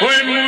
Fue muy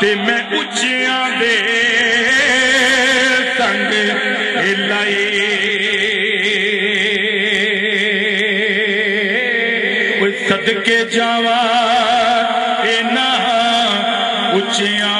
تے میں اچیاں دے تنگ لائی کوئی سد کے جاوا اچیاں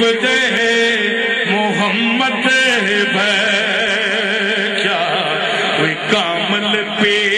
گے محمد ہے کیا۔ کوئی کامل پہ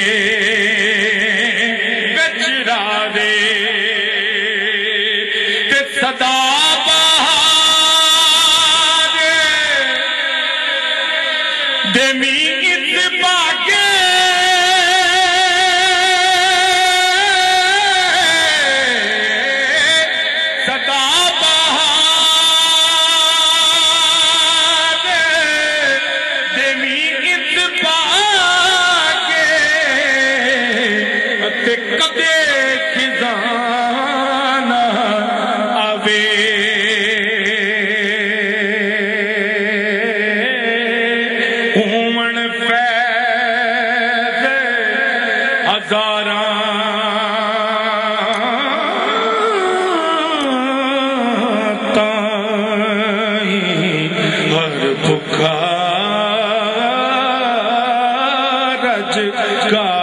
God.